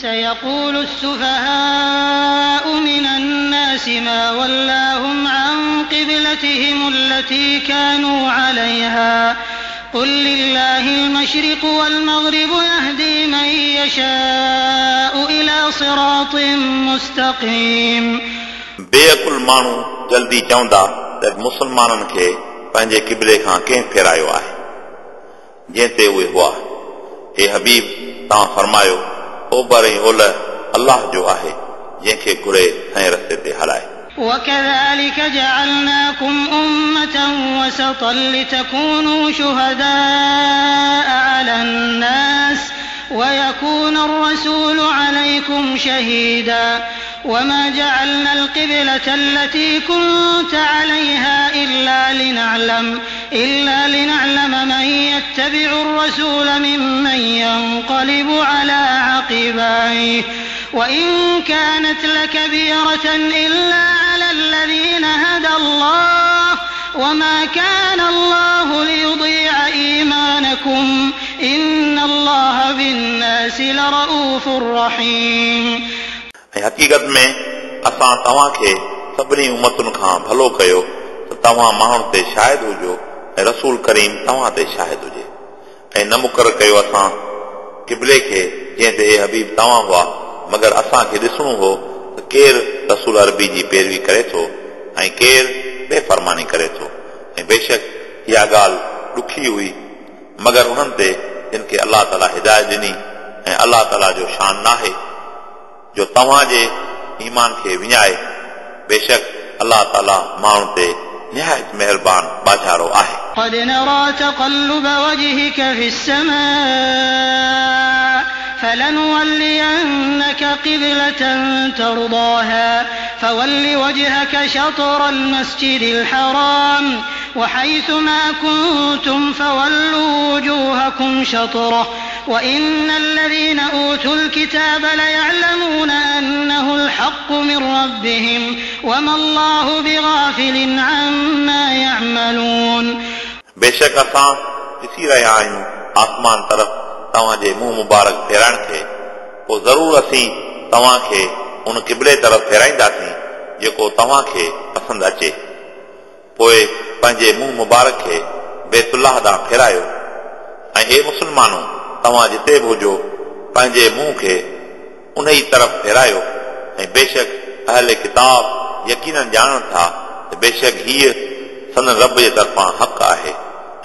سيقول السفهاء من الناس ما ولاهم عن قبلتهم التي كانوا عليها قل لله المشرق والمغرب يهدي من يشاء إلى صراط مستقيم बेअकुल माण्हू जल्दी चवंदा त मुस्लमाननि खे पंहिंजे क़िबले खां कंहिं फेरायो आहे जंहिं ते उहे हुआ हे हबीब तव्हां फरमायो اوبري ۽ الله جو آهي جنهن کي گھري سائیں رستي تي وكذلك جعلناكم أمة وسطا لتكونوا شهداء على الناس ويكون الرسول عليكم شهيداً. وما جعلنا القبلة التي كنت عليها إلا لنعلم إلا لنعلم من يتبع الرسول ممن ينقلب على عقبيه وإن كانت لكبيرة إلا على الذين هدى الله. وما كان الله ليضيع إيمانكم. إن الله بالناس لرؤوف رحيم. ۽ حقيقت ۾ اسان توهان کي سڀني امتن کان ڀلو ڪيو ته توهان ماڻهن تي شاهد هجو ۽ رسول ڪريم توهان تي شاهد هجي. ۽ نه مقرر ڪيو اسان قبلي کي جنهن تي هي حبيب توهان هئا مگر اسان کي ڏسڻو هو ته ڪير رسول عربي جي پيروي ڪري ٿو ۽ ڪير بيفرماني ڪري ٿو. ۽ بيشڪ اها ڳالهه ڏکي هئي مگر انهن تي جن کي الله تعاليٰ هدايت ڏني ۽ الله تعاليٰ جو شان ناهي जो तव्हांजे ईमान खे विञाए बेशक अलाह ताला माण्हुनि ते निहायत महिरबान बाज़ारो आहे قد نرى تقلب وجهك في السماء فلنولينك قبلة ترضاها فول وجهك شطر المسجد الحرام وحيث ما كنتم فولوا وجوهكم شطره. وإن الذين أوتوا الكتاب ليعلمون أنه الحق من ربهم وما الله بغافل عما يعملون. بيشڪ اسان يا رهيا آسمان طرف. توهان جي منهن مبارڪ فيرائڻ کي پوءِ ضرور اسين توهان کي ان ڪبلي طرف فيرائينداسين جيڪو توهان کي پسند اچي. پوءِ پنهنجي منهن مبارڪ کي بيتلاهه ڏانهن ڦيرايو. ۽ هي مسلمانو توهان جتي به هجو پنهنجي منهن کي ان ئي طرف ڦيرايو. ۽ بيشڪ اهل ڪتاب يقين ڄاڻن ٿا ته بيشڪ هيءَ سندن رب جي طرفان حق آهي.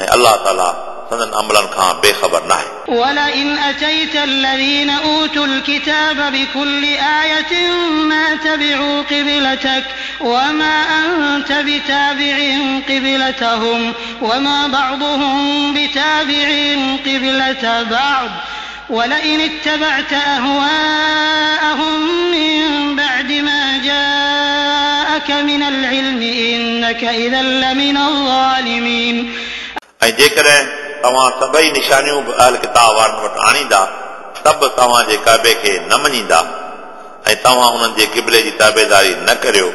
۽ الله تالا سندن عملن کان بے خبر نہ ہے ولئن أتيت الذين أوتوا الكتاب بكل آية ما تبعوا قبلتك وما أنت بتابع قبلتهم وما بعضهم بتابع قبلة بعض. ولئن اتبعت أهواءهم من بعد ما جاءك من العلم إنك إذا لمن الظالمين. أي جيڪڏهن توهان سڀئي نشانيون به اهل ڪتاب وارن وٽ آڻيندا ته به توهان جي ڪابي کي نه مڃيندا. ۽ توهان انهن جي قبلي جي تابعداري نه ڪريو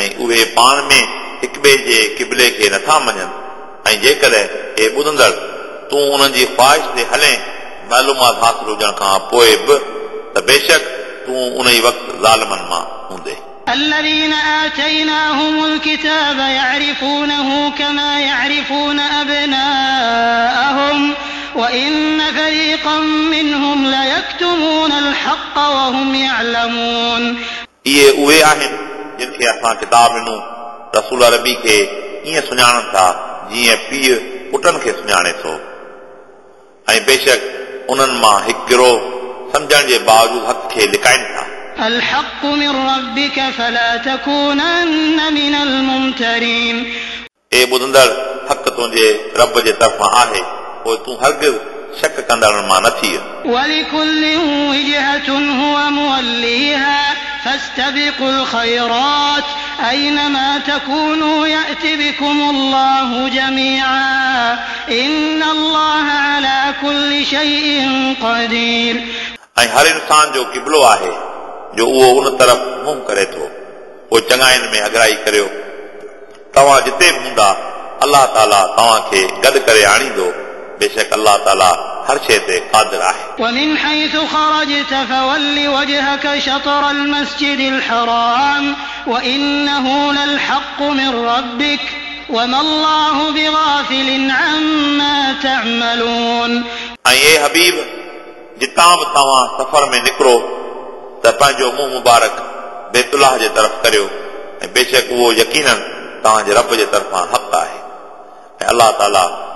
۽ اهي پاڻ ۾ هڪ ٻئي جي قبلي کي نٿا مڃن. ۽ جيڪڏهن اي ٻڌندڙ تون انهن جي خواهش تي هلي معلومات حاصل هجڻ کان پوءِ به ته بيشڪ تون ان ئي وقت ظالمن مان هوندي الذين آتيناهم الكتاب يعرفونه كما يعرفون أبناءهم وإن فريقا منهم ليكتمون الحق وهم يعلمون इहे उहे आहिनि जिन खे असां किताब ॾिनो रसूल अरबी खे ईअं सुञाणनि था जीअं पीउ पुटनि खे सुञाणे थो ऐं बेशक उन्हनि मां हिकु गिरोह सम्झण जे बावजूदु हक़ खे लिकाइनि था الحق من ربك فلا تكونن من الممترين. اي ٻڌندڙ حق تو جي رب جي طرفان آهي ۽ تون هرگز شڪ ڪندڙن مان نه ٿي ولكل وجهة هو موليها فاستبقوا الخيرات أينما تكونوا ياتي بكم الله جميعا. إن الله على كل شيء قدير. ۽ هر انسان جو قبلو آهي जो उहो उन तरफ़ मुंहुं करे थो पोइ चङाइनि में अगराई करियो तव्हां जिते बि हूंदा अलाह ताला तव्हांखे गॾु करे आणींदो बेशक अलाह ताला हर शइ ते क़ादिर आहे ومن حيث خرجت فول وجهك شطر المسجد الحرام وإنه للحق من ربك وما الله بغافل عما تعملون ऐं ए हबीब जितां बि तव्हां सफ़र में निकिरो ته پنهنجو منهن مبارڪ بيتلاهه جي طرف ڪريو ۽ بيشڪ اهو يڪينن توهان جي رب جي طرفان حق آهي ۽ الله تالا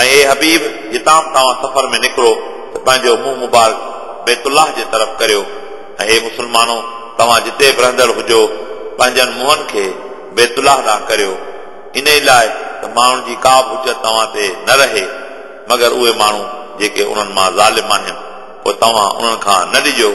۽ اي حبيب جتان به توهان سفر ۾ نڪرو ته پنهنجو منهن مبارڪ بيت الله جي طرف ڪريو ۽ اي مسلمانو توهان جتي به رهندڙ هجو پنهنجن منهنن کي بيت الله ڏانهن ڪريو ان لاءِ ته ماڻهن جي ڪا به حجت توهان تي نه رهي مگر اهي ماڻهو جيڪي انهن مان ظالم آهن پوءِ توهان انهن کان نه ڊڄو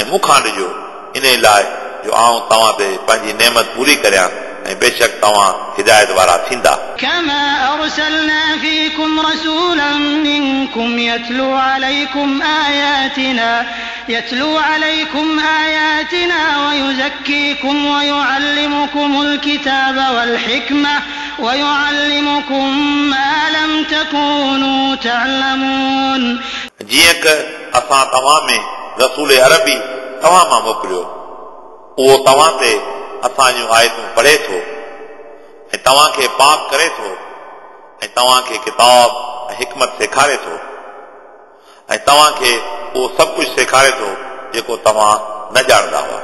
۽ مون کان ڊڄو ان لاءِ جو آئون توهان تي پنهنجي نعمت پوري ڪريان ऐं बेशक तव्हां हिदायत वारा थींदा كما أرسلنا فيكم رسولا منكم يتلو عليكم آياتنا يتلو عليكم آياتنا ويزكيكم ويعلمكم الكتاب والحكمة ويعلمكم ما لم تكونوا تعلمون जीअं त असां तव्हां में रसूल अरबी तव्हां मां اسان جون آيتون پڙهي ٿو ۽ توهان کي پاڪ ڪري ٿو ۽ توهان کي ڪتاب ۽ حڪمت سيکاري ٿو ۽ توهان کي اهو سڀ ڪجهه سيکاري ٿو جيڪو توهان نه ڄاڻندا هئا.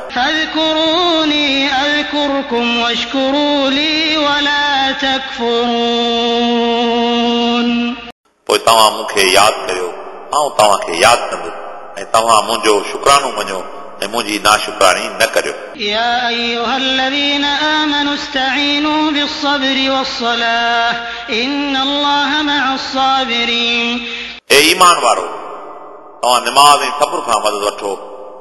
پوءِ توهان مون کي ياد ڪريو ۽ توهان کي ياد ڪندس ۽ توهان منهنجو شڪراڻو مڃو ऐं मुंहिंजी नाशुक्रानी न करियो يا أيها الذين آمنوا استعينوا بالصبر والصلاة إن الله مع الصابرين ए ईमान वारो तव्हां निमाज़ ऐं सब्र खां मदद वठो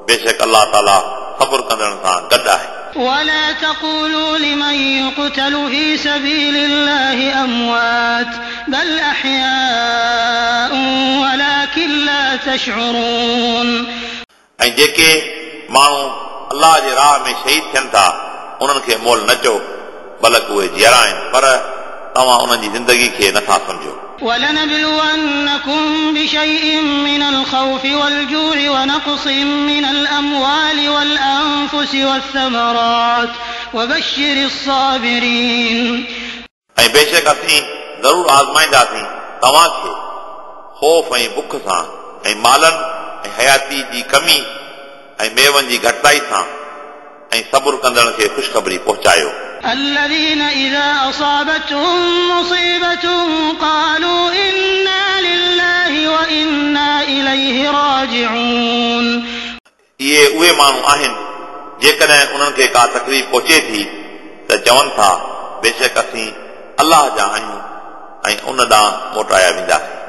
बेशक अलाह ताला सब्र कंदड़नि सां गॾु आहे ولا تقولوا لمن يقتل في سبيل الله أموات بل أحياء ولكن لا تشعرون ऐं जेके माण्हू अलाह जे राह में शहीद थियनि था उन्हनि खे मोल न चओ बल्कि उहे जीअरा आहिनि पर तव्हां उन्हनि जी ज़िंदगी खे नथा सम्झो ولنبلونكم بشيء من الخوف والجوع ونقص من الأموال والأنفس والثمرات وبشر الصابرين ऐं बेशक असीं ज़रूरु आज़माईंदासीं तव्हांखे ख़ौफ़ ऐं बुख सां ऐं मालनि ऐं हयाती जी कमी ऐं मेवनि जी घटिताई सां ऐं सब्र कंदड़ खे ख़ुशख़बरी पहुचायो الذين إذا أصابتهم مصيبة قالوا إنا لله وإنا إليه راجعون इहे उहे माण्हू आहिनि जेकॾहिं उन्हनि खे का तकलीफ़ पहुचे थी त चवनि था बेशक असीं अलाह जा आहियूं ऐं उन ॾांहुं मोटाया वेंदासीं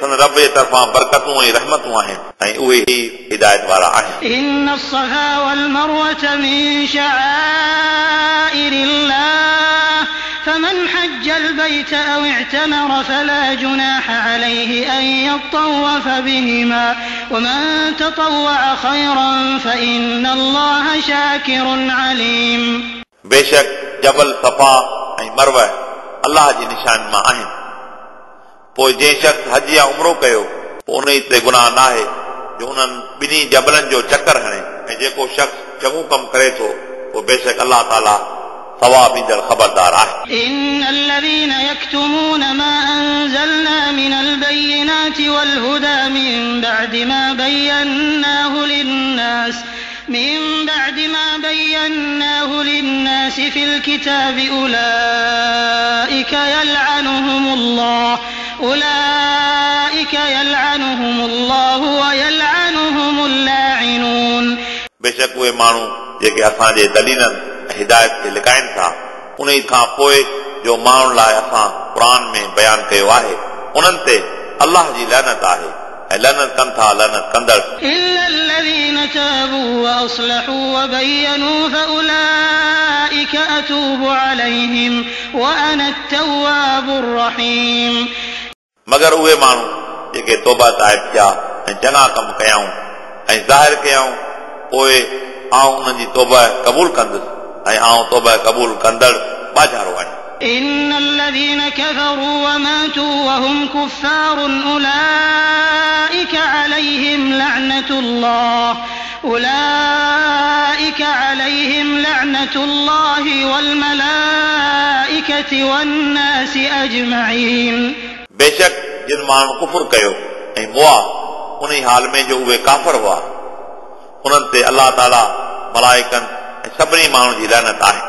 سن رب جي طرفان برڪتون ۽ رحمتون آهن ۽ اهي هدايت وارا آهن ان الصفا والمروه من شعائر الله فمن حج البيت أو اعتمر فلا جناح عليه ان يطوف بهما ومن تطوع خيرا فان الله شاكر عليم۔ بيشك جبل صفا ۽ مروه الله جي نشان ما آهن पोइ जंहिं शख़्स हज या उमिरो कयो पोइ उन ते गुनाह न आहे जो उन्हनि ॿिन्ही जबलनि जो चकर हणे ऐं जेको शख़्स चङो कमु करे थो पोइ बेशक अलाह ताला सवाब ईंदड़ ख़बरदार आहे إن الذين يكتمون ما أنزلنا من البينات والهدى من بعد ما بيناه للناس من بعد ما بيناه للناس في الكتاب أولئك يلعنهم الله أولئك يلعنهم الله ويلعنهم اللاعنون बेशक उहे माण्हू जेके असांजे दलीलनि ऐं हिदायत खे लिकाइनि था उन खां पोइ जो माण्हुनि लाइ असां क़ुर में बयानु कयो आहे उन्हनि ते अलाह जी लहनत आहे ऐं लहनत कनि था लहनत कंदड़ إلا الذين تابوا وأصلحوا وبينوا فأولئك أتوب عليهم وأنا التواب الرحيم मगर उहे माण्हू जेके तौबा ताइब थिया ऐं चङा कम कयाऊं ऐं ज़ाहिर कयाऊं पोइ आऊं उन्हनि जी तौबा क़बूल कंदुसि ऐं आऊं तौबा क़बूल कंदड़ बाज़ारो आहियां إن الذين كفروا وماتوا وهم كفار أولئك عليهم لعنة الله أولئك عليهم لعنة الله والملائكة والناس أجمعين बेशक जिन माण्हू कुफुर कयो ऐं मुआ उन हाल में जो उहे काफ़र हुआ उन्हनि ते अलाह ताला मलाइकनि ऐं सभिनी माण्हुनि जी लहनत आहे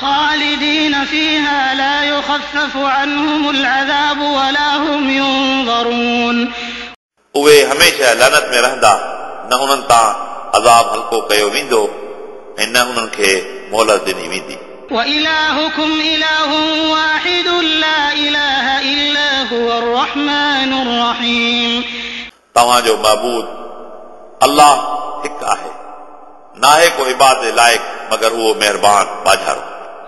خالدين فيها لا يخفف عنهم العذاب ولا هم ينظرون उहे हमेशह लहनत में रहंदा न उन्हनि तां अज़ाब हल्को कयो वेंदो ऐं न उन्हनि खे मोहलत ॾिनी वेंदी وإلهكم إله واحد لا إله إلا هو الرحمن الرحيم तव्हांजो महबूद अलाह हिकु आहे नाहे को इबाद लाइक़ मगर उहो महिरबान बाज़ारो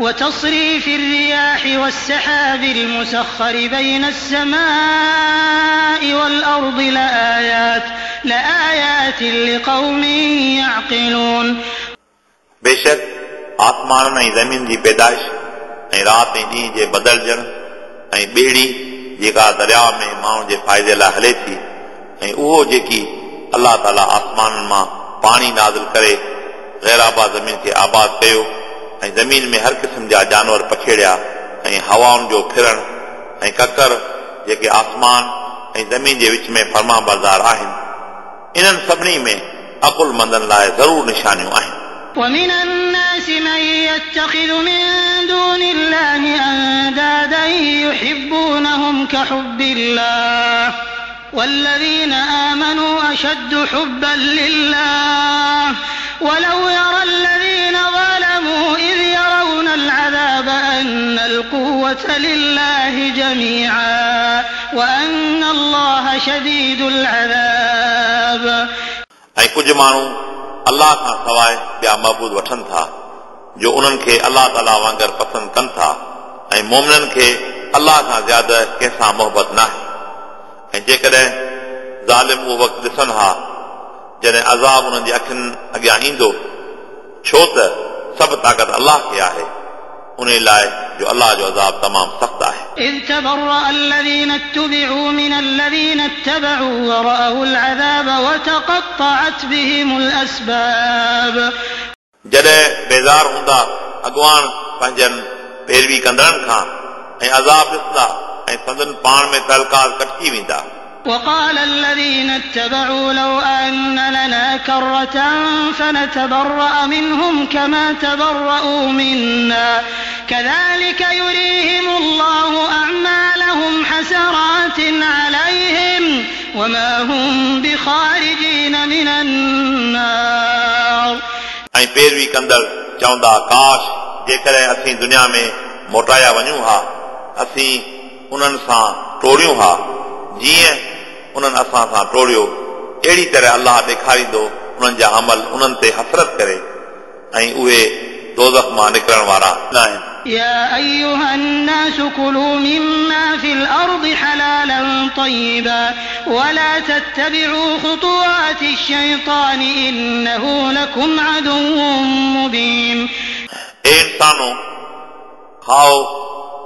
وتصريف الرياح والسحاب المسخر بين السماء والأرض لآيات لآيات لقوم يعقلون बेशक आसमाननि ऐं ज़मीन जी पैदाइश ऐं राति ऐं ॾींहं जे बदिलजण ऐं ॿेड़ी जेका दरिया में माण्हुनि जे फ़ाइदे लाइ हले थी ऐं उहो जेकी अलाह ताला आसमाननि मां पाणी नाज़िल करे गैर आबाद ज़मीन खे आबाद कयो ऐं ज़मीन में हर क़िस्म जा जानवर पखेड़िया ऐं हवाउनि जो फिरण ऐं ककर जेके आसमान ऐं ज़मीन जे विच में फर्मा बरदार आहिनि इन्हनि सभिनी में अकुल मंदनि लाइ ज़रूरु निशानियूं आहिनि ومن الناس من يتخذ من دون الله أندادا يحبونهم كحب الله والذين آمنوا أشد حبا لله ولو يرى الذين ظلموا إذ يرون العذاب أن القوة لله جميعا وأن الله شديد العذاب ऐं कुझु माण्हू अलाह खां सवाइ ॿिया महबूद वठनि था जो उन्हनि खे अलाह ताला वांगुरु पसंदि कनि था ऐं मोमिननि खे अलाह खां ज़्यादा कंहिंसां मोहबत न आहे ऐं जेकॾहिं ज़ालिम उहो वक़्तु ॾिसनि हा जॾहिं अज़ाब उन्हनि जी अखियुनि अॻियां ईंदो छो त सभु ताक़त अलाह खे आहे उन लाइ जो अलाह जो अज़ाब तमामु सख़्तु आहे إذ تبرأ الذين اتبعوا من الذين اتبعوا ورأوا العذاب وتقطعت بهم الأسباب जॾहिं बेज़ार हूंदा अॻवान पंहिंजनि पैरवी कंदड़नि खां ऐं अज़ाब ॾिसंदा ऐं संदन पाण में तलकार कटिजी वेंदा وقال الذين اتبعوا لو أن لنا كرة فنتبرأ منهم كما تبرأوا منا كذلك يريهم الله أعمالهم حسرات عليهم وما هم بخارجين من النار ऐं पैरवी कंदड़ चवंदा काश जेकॾहिं असीं दुनिया में मोटाया वञूं हा असीं انہن سان ٹوڑیوں ہا جیئں انہن اساں سان ٹوڑیو اڑی طرح اللہ ڏيکاريندو انہن جا عمل انہن تے حسرت کرے ۽ اوهي دوزخ مان نڪرڻ وارا نہ آهن يا ايها الناس كلوا مما في الأرض حلالا طيبا ولا تتبعوا خطوات الشيطان انه لكم عدو مبين اے انسانو کھاؤ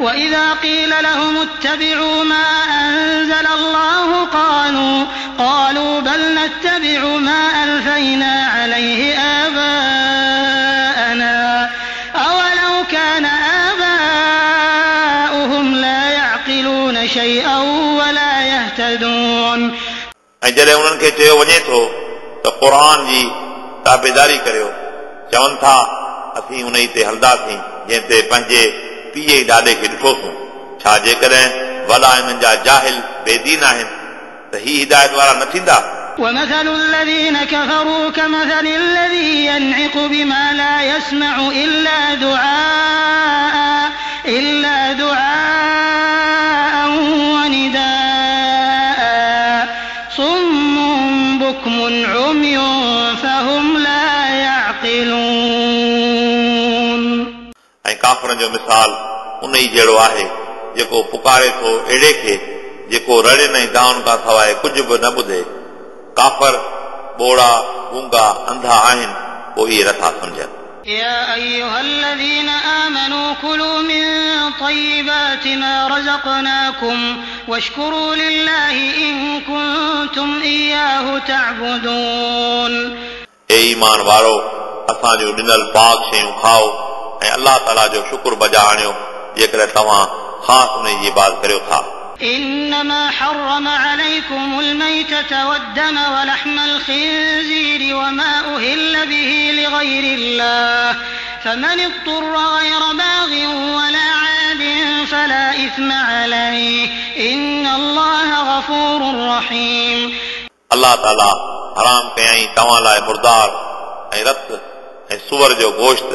وإذا قيل لهم اتبعوا ما أنزل الله قالوا قالوا بل نتبع ما ألفينا عليه آباءنا أولو كان آباؤهم لا يعقلون شيئا ولا يهتدون ऐं जॾहिं उन्हनि खे चयो वञे थो त क़ुर जी ताबेदारी करियो चवनि था असीं उन ते हलंदासीं जंहिं ते पंहिंजे पीउ ॾाॾे खे ॾिठोसीं छा जेकॾहिं वॾा हिननि जा जाहिल बेदीन आहिनि त ही हिदायत वारा न थींदा ومثل الذين كفروا كمثل الذي ينعق بما لا يسمع إلا دعاء إلا دعاء काफ़रनि जो मिसाल उन ई जहिड़ो आहे जेको पुकारे थो अहिड़े खे जेको रड़े न गाउन खां सवाइ कुझु बि न ॿुधे काफ़र ॿोड़ा गूंगा अंधा आहिनि पोइ इहे नथा सम्झनि يا أيها الذين آمنوا كلوا من طيبات ما رزقناكم واشكروا لله إن كنتم إياه تعبدون ए ईमान वारो असां जूं ॾिनल पाक शयूं खाओ ऐं अलाह ताला जो शुक्र बजा आणियो जेकॾहिं तव्हां ख़ासि उन जी इबाद करियो था إنما حرم عليكم الميتة والدم ولحم الخنزير وما أهل به لغير الله فمن اضطر غير باغ ولا عاد فلا إثم عليه إن الله غفور رحيم अलाह ताला हराम कयईं तव्हां लाइ मुर्दार ऐं रत ऐं सुअर जो गोश्त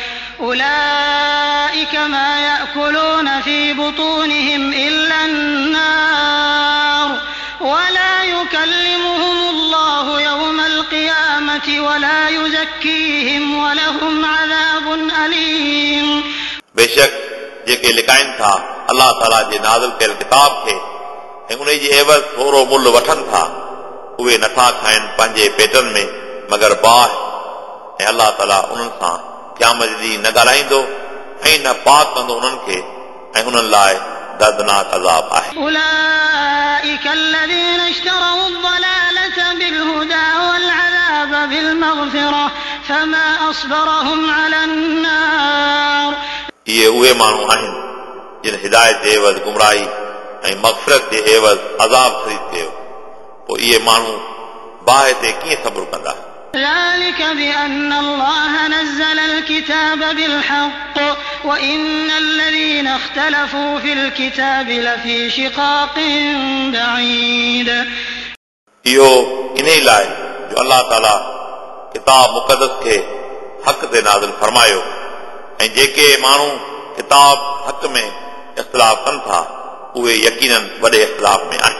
أولئك ما يأكلون في بطونهم إلا النار ولا يكلمهم الله يوم القيامة ولا يزكيهم ولهم عذاب أليم बेशक जेके लिकाइनि था अलाह ताला जे नाज़िल कयल किताब खे ऐं उन जी एवज़ थोरो मुल वठनि था उहे नथा खाइनि पंहिंजे पेटनि में मगर बाहि ऐं अलाह ताला उन्हनि सां क़यामत जी न ॻाल्हाईंदो ऐं न पाक कंदो उन्हनि खे ऐं उन्हनि लाइ दर्दनाक अज़ाब आहे أولئك الذين اشتروا الضلالة بالهدى والعذاب بالمغفرة فما أصبرهم على النار इहे उहे माण्हू आहिनि जिन हिदायत जे एवज़ गुमराही ऐं मग़फ़रत जे एवज़ अज़ाब ख़रीद कयो पोइ इहे माण्हू बाहि ते कीअं सब्र कंदा ذلك بأن الله نزل الكتاب بالحق وإن الذين اختلفوا في الكتاب لفي شقاق بعيد इहो इन ई लाइ जो अलाह ताला किताब मुक़दस खे हक़ ते नाज़िल फरमायो ऐं जेके माण्हू किताब हक़ में इख़्तिलाफ़ कनि था उहे यकीनन वॾे इख़्तिलाफ़ में आहिनि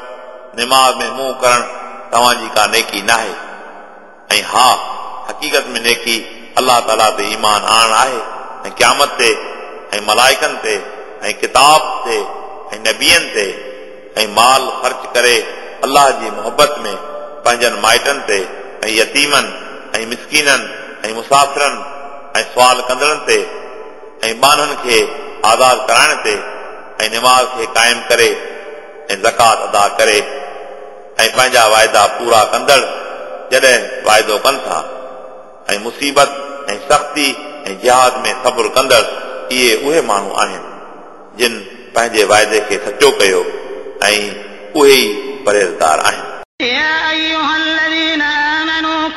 तरफ़ निमाज़ में मुंहुं करणु तव्हांजी का नेकी न आहे ऐं हा हक़ीक़त में नेकी अलाह ताला ते ईमान आणणु आहे ऐं क़यामत ते ऐं मलाइकनि ते ऐं किताब ते ऐं नबीअनि ते ऐं माल ख़र्च करे अलाह जी मोहबत में पंहिंजनि माइटनि ते ऐं यतीमनि ऐं मिसकीननि ऐं मुसाफ़िरनि ऐं सुवाल कंदड़नि ते ऐं बाननि खे आज़ाद कराइण ते ऐं निमाज़ खे क़ाइमु करे ऐं ज़कात अदा करे ۽ پنهنجا وائدا پورا ڪندڙ جڏهن واعدو ڪن ٿا. ۽ مصيبت ۽ سختي ۽ جهاد ۾ صبر ڪندڙ اهي اهي ماڻهو آهن جن پنهنجي وائدي کي سچو ڪيو ۽ اهي ئي پرهيزگار آهن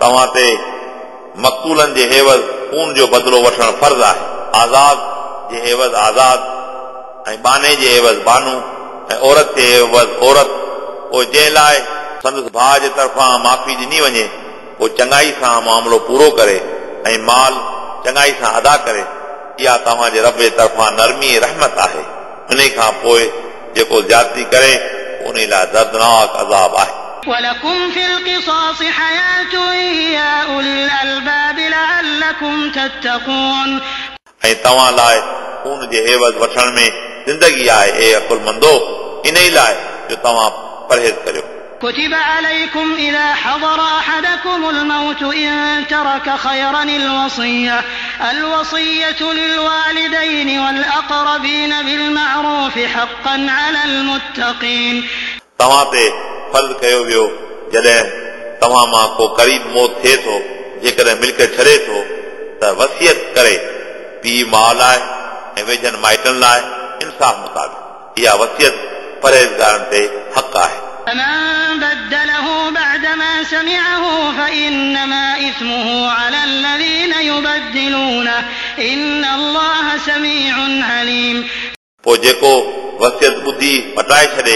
توهان تي مقتولن جي عيوض خون جو بدلو وٺڻ فرض آهي. آزاد جي عيوض آزاد ۽ ٻانهي جي عيوض ٻانهو ۽ عورت جي عيوض عورت. پوءِ جنهن لاءِ سندس ڀاءُ جي طرفان معافي ڏني وڃي پوءِ چڱائي سان معاملو پورو ڪري ۽ مال چڱائي سان ادا ڪري اها توهان جي رب جي طرفان نرمي رحمت آهي. ان کان پوءِ جيڪو زيادتي ڪري ان لاءِ دردناڪ عذاب آهي ولكم في القصاص حياة يا أولي الألباب لعلكم تتقون ऐं तव्हां लाइ खून जे एवज़ वठण में ज़िंदगी आहे ए अकुलमंदो इन ई لائے جو توان परहेज़ करियो كتب عليكم إذا حضر أحدكم الموت إن ترك خيرا الوصية. الوصية للوالدين والأقربين بالمعروف حقا على المتقين. ते फर्ज़ कयो वियो जॾहिं तव्हां मां को क़रीब मौत थिए थो जेकॾहिं मिल्क छॾे थो त वसियत करे पीउ माउ लाइ ऐं वेझनि माइटनि लाइ इंसाफ़ मुताबिक़ इहा वसियत परहेज़गारनि ते हक़ आहे فمن بدله بعدما سمعه فإنما إثمه على الذين يبدلونه إن الله سميع عليم पोइ जेको वसियत ॿुधी मटाए छॾे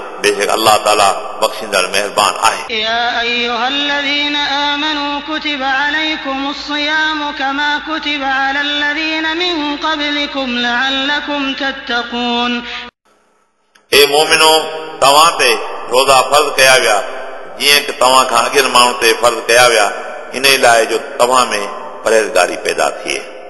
بے شک اللہ تعالی بخشندہ مہربان آئے۔ یا ایہا الذین آمنوا کتب علیکم الصیام کما کتب علی الذین من قبلکم لعلکم تتقون۔ اے مومنو تواں تے روزہ فرض کیا ویا جیے کہ تواں کھا اگے فرض کیا ویا انہی لائے جو تواں میں پرہیزگاری پیدا تھیے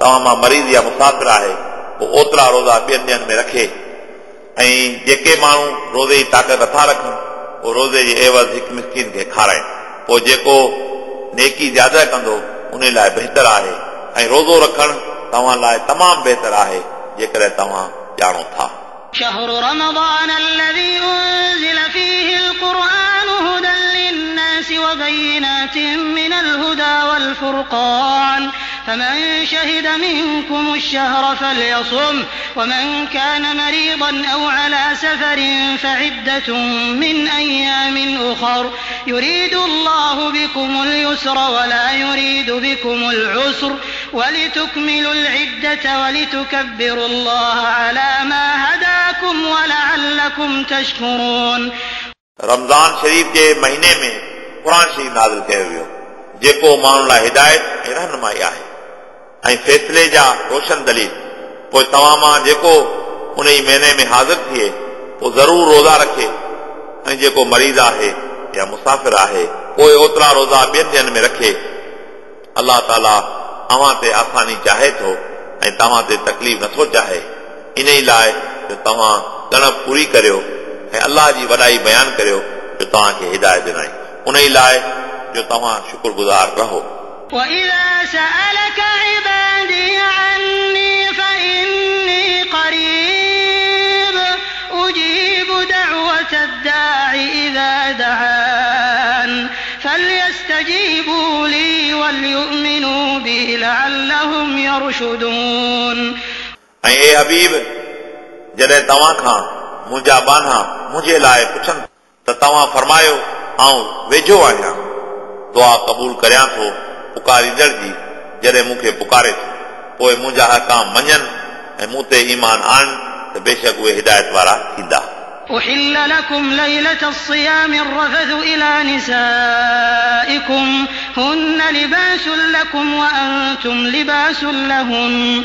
तव्हां मां मरीज़ या मुसाफ़िर आहे पोइ ओतिरा रोज़ा ॿियनि ॾींहंनि में रखे ऐं जेके माण्हू रोज़े जी ताक़त नथा रखनि पोइ रोज़े जे एवज़ हिकु मिसकिन खे खाराइनि पोइ जेको नेकी ज्यादा कंदो उन लाइ बहितर आहे ऐं रोज़ो रखणु तव्हां लाइ तमामु बहितर आहे जेकॾहिं तव्हां ॼाणो था شهر رمضان الذي أنزل فيه القرآن هدى الناس وبينات من الهدى والفرقان. فمن شهد منكم الشهر فليصم ومن كان مريضا أو على سفر فعدة من أيام أخر. يريد الله بكم اليسر ولا يريد بكم العسر. ولتكملوا العدة ولتكبروا الله على ما هداكم ولعلكم تشكرون. رمضان شريف جي مهيني ۾ قرآن شريف نازل ڪيو ويو. جيڪو ماڻهن لاءِ هدايت ۽ رهنمائي آهي. ۽ فيصلي جا روشن دليل. پوءِ توهان مان جيڪو ان ئي مهيني ۾ حاضر ٿئي پوءِ ضرور روزا رکي. ۽ جيڪو مريض آهي يا مسافر آهي پوءِ اوترا روزا ٻين ڏينهن ۾ رکي. الله تعاليٰ اوهان تي آساني چاهي ٿو ۽ توهان تي تڪليف نٿو چاهي. ان ئي لاءِ توهان ڳڻ پوري ڪريو ۽ الله جي وڏائي بيان ڪريو جو توهان کي هدايت ڏنئي उन ई लाइ जो तव्हां शुक्रगुज़ार रहो وإذا سألك عبادي عني فإني قريب أجيب دعوة الداع إذا دعان فليستجيبوا لي وليؤمنوا بي لعلهم يرشدون ऐं ए हबीब जॾहिं तव्हां खां मुंहिंजा बाना मुंहिंजे लाइ पुछनि त तव्हां फरमायो आऊं वेझो आहियां दुआ क़बूल करियां थो पुकारींदड़ जी जॾहिं मूंखे पुकारे थो पोइ मुंहिंजा हकाम मञनि ऐं मूं ते ईमान आणनि त बेशक उहे हिदायत वारा थींदा أحل لكم ليلة الصيام الرفث إلى نسائكم هن لباس لكم وأنتم لباس لهن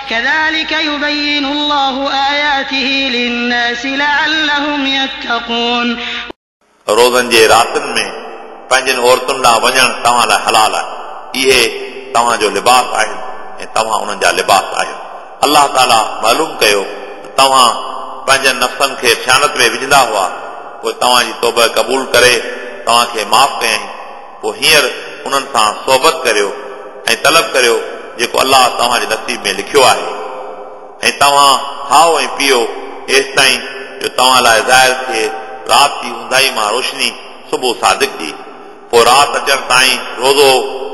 كذلك يبين الله آياته للناس لعلهم يتقون रोज़नि जे रातिनि में पंहिंजनि औरतुनि ॾांहुं वञणु तव्हां लाइ हलाल आहे इहे तव्हांजो लिबास आहिनि ऐं तव्हां उन्हनि जा लिबास आहियो अलाह ताला मालूम कयो त तव्हां पंहिंजनि नफ़्सनि खे सियानत में विझंदा हुआ पोइ तव्हांजी तौब क़बूल करे तव्हांखे माफ़ कयईं पोइ हींअर उन्हनि सां सोबत करियो ऐं तलब करियो جيڪو الله توهان جي نصيب ۾ لکيو آهي. ۽ توهان کائو ۽ پيئو ايستائين جو توهان لاءِ ظاهر ٿئي رات جي اونداهي مان روشني صبح صادق جي. پوءِ رات اچڻ تائين روزو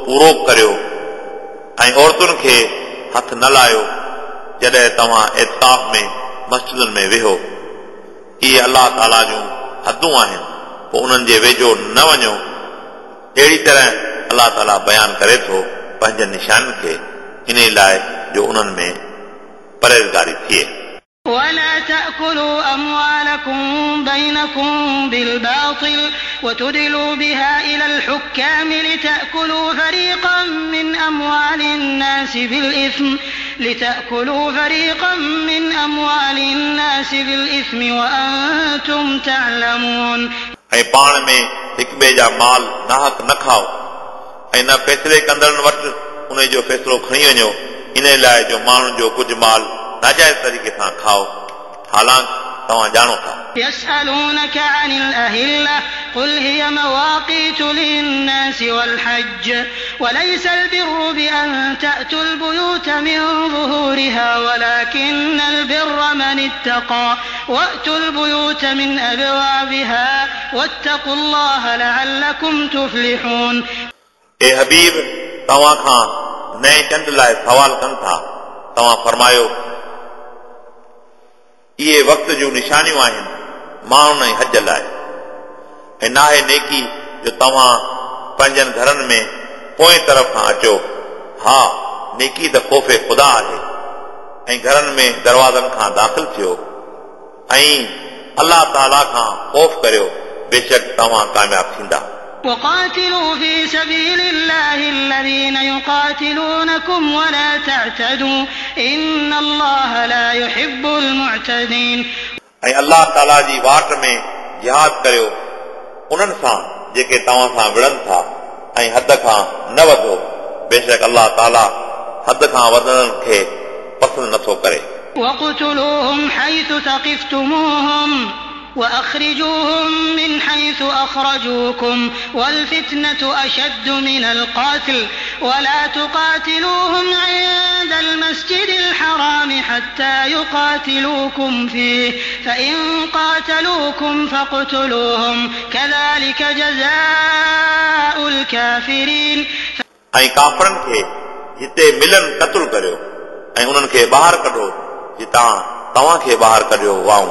پورو ڪريو ۽ عورتن کي هٿ نه لايو جڏهن توهان اعتڪاف ۾ مسجدن ۾ ويهو. اهي الله تعاليٰ جون حدون آهن. پوءِ انهن جي ويجهو نه وڃو. اهڙي طرح الله تعاليٰ بيان ڪري ٿو پنهنجن نشانن کي इन लाइ जो उन्हनि में परहेज़गारी थिए ولا تأكلوا أموالكم بينكم بالباطل وتدلوا بها إلى الحكام لتأكلوا فريقا من أموال الناس بالإثم لتأكلوا فريقا من أموال الناس بالإثم وأنتم تعلمون ऐं पाण में हिक ॿिए जा माल नाहक न खाओ ऐं न फ़ैसिले कंदड़नि वटि उन जो फ़ैसिलो खणी वञो इन लाइ जो माण्हुनि जो कुझु माल नाजाइज़ तरीक़े सां खाओ हालांकि तव्हां ॼाणो था يسألونك عن الأهلة قل هي مواقيت للناس والحج وليس البر بأن تأتوا البيوت من ظهورها ولكن البر من اتقى وأتوا البيوت من أبوابها واتقوا الله لعلكم تفلحون ए हबीब توهان کان نئي چنڊ لاءِ سوال ڪن ٿا. توهان فرمايو اهي وقت جون نشانيون آهن ماڻهن حج لاءِ. ۽ ناهي نيڪي جو توهان پنهنجن گهرن ۾ پوئين طرف کان اچو. ها نيڪي ته خوف خدا آهي ۽ گهرن ۾ دروازن کان داخل ٿيو. ۽ الله تعاليٰ کان خوف ڪريو بيشڪ توهان ڪامياب ٿيندا وقاتلوا في سبيل الله الذين يقاتلونكم ولا تعتدوا. إن الله لا يحب المعتدين أي الله تعالى جي वाट में جهاد करियो उन्हनि سان جيڪي توهان سان وڙن ٿا ۽ حد کان نه وڌو بيشڪ الله تعالى حد کان وڌڻ کي پسند نٿو ڪري. وَقْتُلُوهُمْ حَيْثُ ثَقِفْتُمُوهُمْ. وأخرجوهم من حيث أخرجوكم والفتنة أشد من القتل ولا تقاتلوهم عند عند المسجد الحرام حتى يقاتلوكم فيه فإن قاتلوكم فاقتلوهم كذلك جزاء الكافرين ऐं काफ़रनि खे जिते मिलनि क़तल करियो ऐं उन्हनि खे ॿाहिरि कढो जितां तव्हांखे ॿाहिरि कढियो वाऊं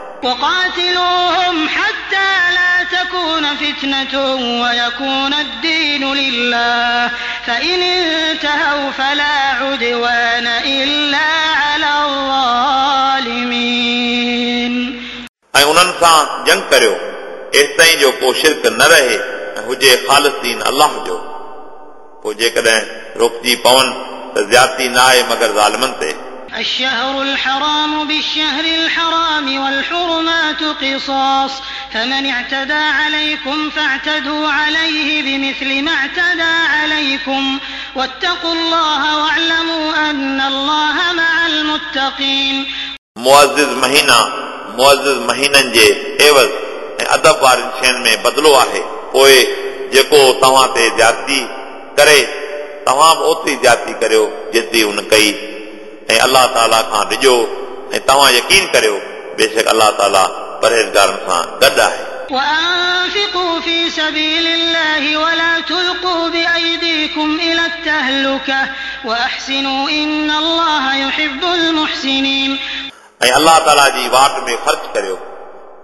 وقاتلوهم حتى لا تكون فتنة ويكون الدين لله فإن انتهوا فلا عدوان إلا على الظالمين ऐं उन्हनि सां जंग करियो एसि ताईं जो को शिरक न रहे ऐं हुजे ख़ालिस दीन अलाह जो पोइ जेकॾहिं रोकिजी पवनि त ज़्यादती न आहे मगर ज़ालिमनि ते الشهر الحرام بالشهر الحرام والحرمات قصاص فمن اعتدى عليكم فاعتدوا عليه بمثل ما اعتدى عليكم واتقوا الله واعلموا أن الله مع المتقين मुआज़िज़ महीना मुआज़िज़ महीननि जे एवज़ ऐं अदब वारनि शयुनि में बदिलो आहे पोइ जेको तव्हां ते ज्याती करे तव्हां बि ओतिरी ज्याती करियो जेतिरी हुन कई ऐं अलाह ताला खां ॾिजो ऐं तव्हां यकीन करियो बेशक अलाह ताला परहेज़गारनि सां गॾु आहे। وأنفقوا في سبيل الله ولا تلقوا بأيديكم إلى التهلكة وأحسنوا إن الله يحب المحسنين ऐं अलाह ताला जी वाट में ख़र्च करियो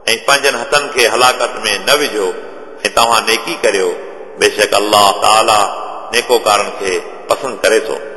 ऐं पंहिंजनि हथनि खे हलाकत में न विझो ऐं तव्हां اللہ تعالی تقین اللہ تعالیٰ اللہ تعالی ہلاکت میں تو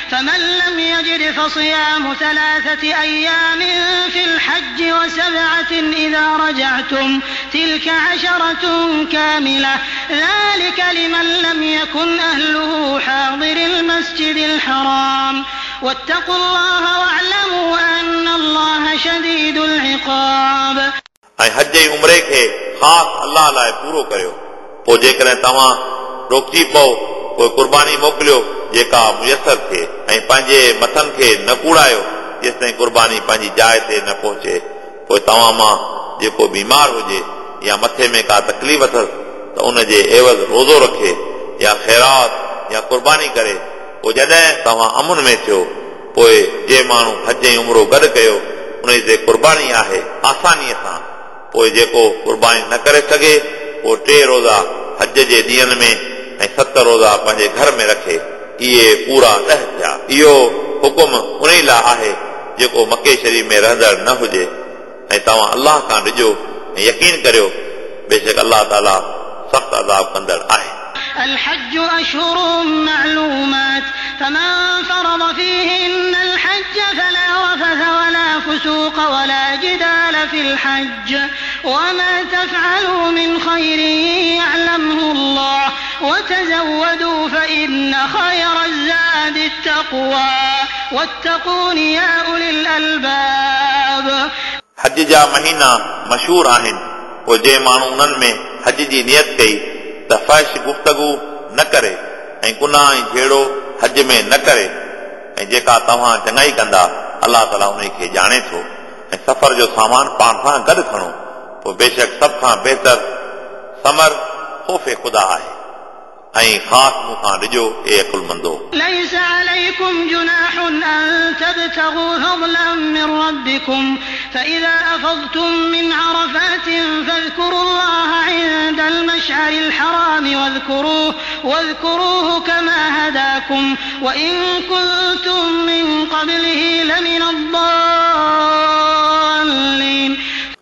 فمن لم يجد فصيام ثلاثة أيام في الحج وسبعة إذا رجعتم تلك عشرة كاملة ذلك لمن لم يكن أهله حاضر المسجد الحرام واتقوا الله واعلموا أن الله شديد العقاب ऐं हज ऐं उमिरे खे ख़ासि अलाह लाइ पूरो करियो पोइ जेकॾहिं तव्हां रोकिजी पओ ڪرباني موڪليو جيڪا ميسر ٿئي ۽ پنهنجي مٿن کي نه ڪوڙايو جيستائين قرباني پنهنجي جاءِ تي نه پهچي. پوءِ توهان مان جيڪو بيمار هجي يا مٿي ۾ ڪا تڪليف اٿس ته ان جي عيوض روزو رکي يا خيرات يا قرباني ڪري. پوءِ جڏهن توهان امن ۾ ٿيو پوءِ جي ماڻهو حج ۽ عمرو گڏ ڪيو ان تي قرباني آهي آسانيءَ سان. پوءِ جيڪو قرباني نه ڪري سگهي پوءِ ٽي روزا حج جي ڏينهن ۾ ऐं सत रोज़ा पंहिंजे घर में रखे इहे पूरा ॾह थिया इहो हुकुम उन लाइ आहे जेको मके शरीफ़ में रहंदड़ न हुजे ऐं तव्हां अलाह खां ॾिजो ऐं यकीन करियो बेशक अलाह ताला सख़्तु अदाब कंदड़ आहे الحج أشهر معلومات فمن فرض فيهن الحج فلا رفث ولا فسوق ولا جدال في الحج وما تفعلوا من خير يعلمه الله وتزودوا فإن خير الزاد التقوى واتقون يا أولي الألباب हज जा महीना मशहूर आहिनि पोइ जंहिं माण्हू उन्हनि में हज जी नियत कई त फ़ैश गुफ़्तगु न करे ऐं गुनाह ऐं जहिड़ो हज में न करे ऐं जेका तव्हां चङाई कंदा अलाह ताला उन खे ॼाणे थो ऐं सफ़र जो सामान पाण सां गॾु खणो पोइ बेशक सभ खां बहितर समर ख़ौफ़ ख़ुदा आहे ऐं ख़ासि मूंखां ॾिजो ए अकुलमंदो ليس عليكم جناح أن تبتغوا فضلا من ربكم فإذا أفضتم من عرفات فاذكروا الله عند المشعر الحرام واذكروه, واذكروه كما هداكم وإن كنتم من قبله لمن الضالين न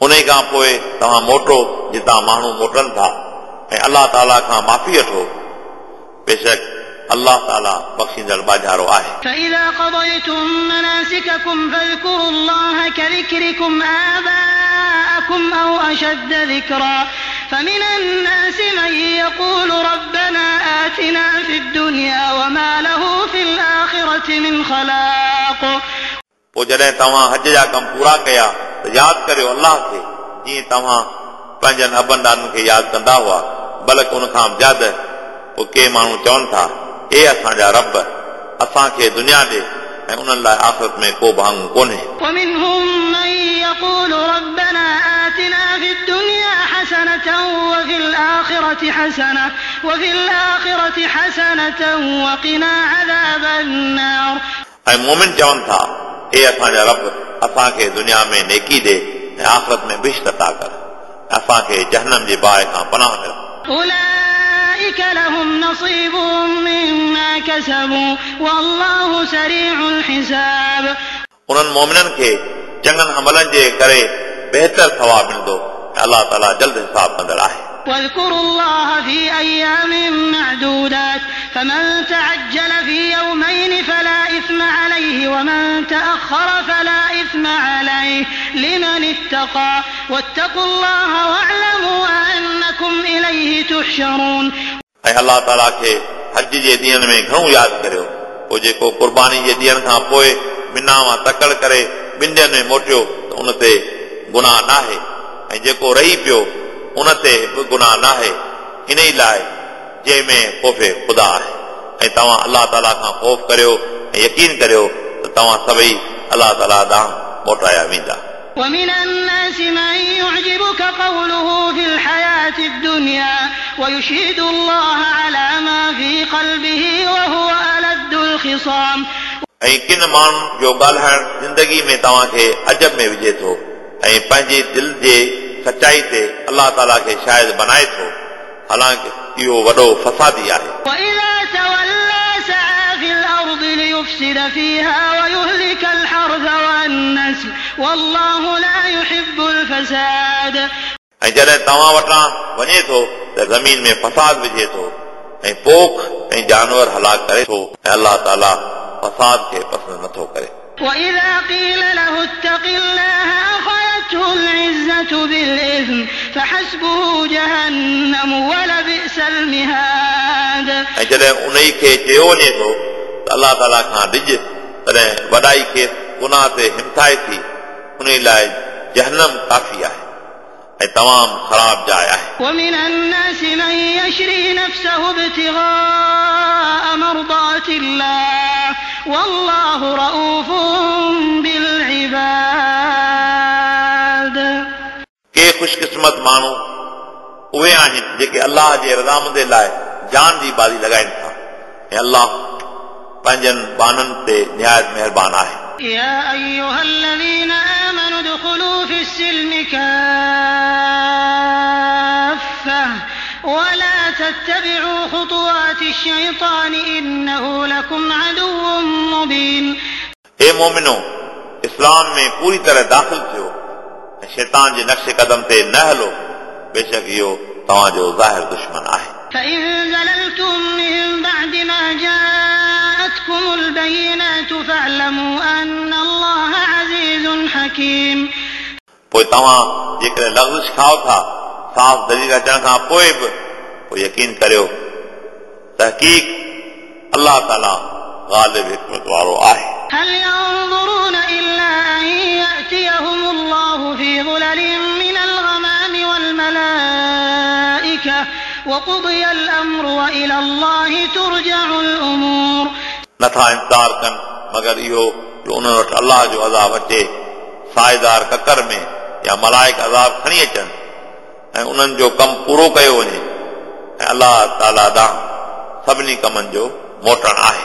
उन खां पोइ तव्हां मोटो जितां माण्हू मोटनि था ऐं अलाह ताला खां माफ़ी वठो बेशक अलाह ताला बख़्शींदड़ बाजारो आहे فإذا قضيتم مناسككم فاذكروا الله كذكركم آباءكم أو أشد ذكرا فمن الناس من يقول ربنا آتنا في الدنيا وما له في الآخرة من خلاق पोइ जॾहिं तव्हां हज जा कम पूरा कया त यादि करियो अलाह खे जीअं तव्हां पंहिंजनि अबनि ॾाॾनि खे यादि कंदा हुआ बल्कि उन खां ज्याद पोइ के माण्हू चवनि था हे असांजा रब असांखे दुनिया ॾे ऐं उन्हनि लाइ आख़िरत में को भाङो कोन्हे ومنهم من يقول ربنا آتنا في الدنيا حسنة وفي الآخرة حسنة وفي الآخرة حسنة وقنا عذاب النار ऐं मोमिन चवनि था हे असांजा रब असांखे दुनिया में नेकी ॾे ऐं आख़िरत में बिश्त अता कर असांखे जहनम जे बाहि खां पनाह मिल أولئك لهم نصيب مما كسبوا والله سريع الحساب उन्हनि मोमिननि खे चङनि अमलनि जे करे बहितर थवाब मिलंदो ऐं अलाह ताला जल्द हिसाब कंदड़ आहे واذكروا الله في أيام معدودات فمن تعجل في يومين فلا إثم عليه ومن تأخر فلا إثم عليه لمن اتقى واتقوا الله واعلموا أنكم إليه تحشرون ऐं अलाह ताला खे हज जे ॾींहंनि में घणो यादि करियो पोइ जेको क़ुर्बानी जे ॾींहंनि खां पोइ बिना मां तकड़ करे ॿिनि ॾींहंनि में मोटियो त उन ते गुनाह नाहे ऐं जेको रही पियो उन ते बि गुनाह नाहे इन ई लाइ जंहिंमें ख़ौफ़े ख़ुदा आहे ऐं तव्हां अलाह ताला खां ख़ौफ़ करियो ऐं यकीन करियो त तव्हां सभई अलाह ताला ॾांहुं मोटाया वेंदा ومن الناس من يعجبك قوله في الحياة الدنيا ويشهد الله على ما في قلبه وهو ألد الخصام ऐं किन माण्हुनि जो ॻाल्हाइण ज़िंदगी में तव्हांखे अजब में विझे थो ऐं पंहिंजे दिलि जे सचाई ते अलाह ताला खे शायदि बनाए थो हालांकि इहो वॾो फसादी आहे وإذا تولى سعى في الأرض ليفسد فيها ويهلك الحرث والنسل والله لا يحب الفساد ऐं जॾहिं तव्हां वटां वञे थो त ज़मीन में फसाद विझे थो ऐं पोख ऐं जानवर हलाक करे थो ऐं अलाह ताला फसाद खे पसंदि नथो करे وإذا قيل له اتق الله أخذته العزة بالإثم فحسبه جهنم ولبئس المهاد ऐं जॾहिं उन ई खे चयो वञे थो त अलाह ताला खां ॾिज तॾहिं वॾाई खे गुनाह ते हिमथाए थी उन लाइ जहनम काफ़ी आहे ऐं तमामु ख़राब जाइ आहे ومن الناس من يشري نفسه ابتغاء مرضات الله والله رؤوف بالعباد के ख़ुशकिस्मत माण्हू उहे आहिनि जेके अलाह जे रज़ामंदे लाइ जान जी बाज़ी लॻाइनि था ऐं अलाह पंहिंजनि बाननि ते निहायत महिरबान आहे يا أيها الذين آمنوا ادخلوا في السلم كافة ولا تتبعوا خطوات الشيطان إنه لكم عدو مبين हे मोमिनो इस्लाम में पूरी तरह दाख़िल थियो ऐं शैतान जे नक्श कदम ते न हलो बेशक इहो तव्हांजो ज़ाहिर दुश्मन आहे فإن زللتم من بعد ما جاءتكم البينات فاعلموا أن الله عزيز حكيم पोइ तव्हां जेकॾहिं लफ़्ज़ खाओ था साफ़ दलील अचण खां पोइ बि पोइ यकीन करियो तहक़ीक़ अलाह ताला ग़ालिब हिकमत वारो आहे هل ينظرون إلا أن يأتيهم الله في ظلل من الغمام والملائكة وقضي الأمر وإلى الله ترجع الأمور नथा इंतज़ार कनि मगर इहो जो उन्हनि वटि अलाह जो अज़ाब अचे साइदार ककर में या मलाइक अज़ाब खणी अचनि ऐं उन्हनि जो कमु पूरो कयो वञे ऐं अलाह ताला ॾांहुं सभिनी कमनि जो मोटणु आहे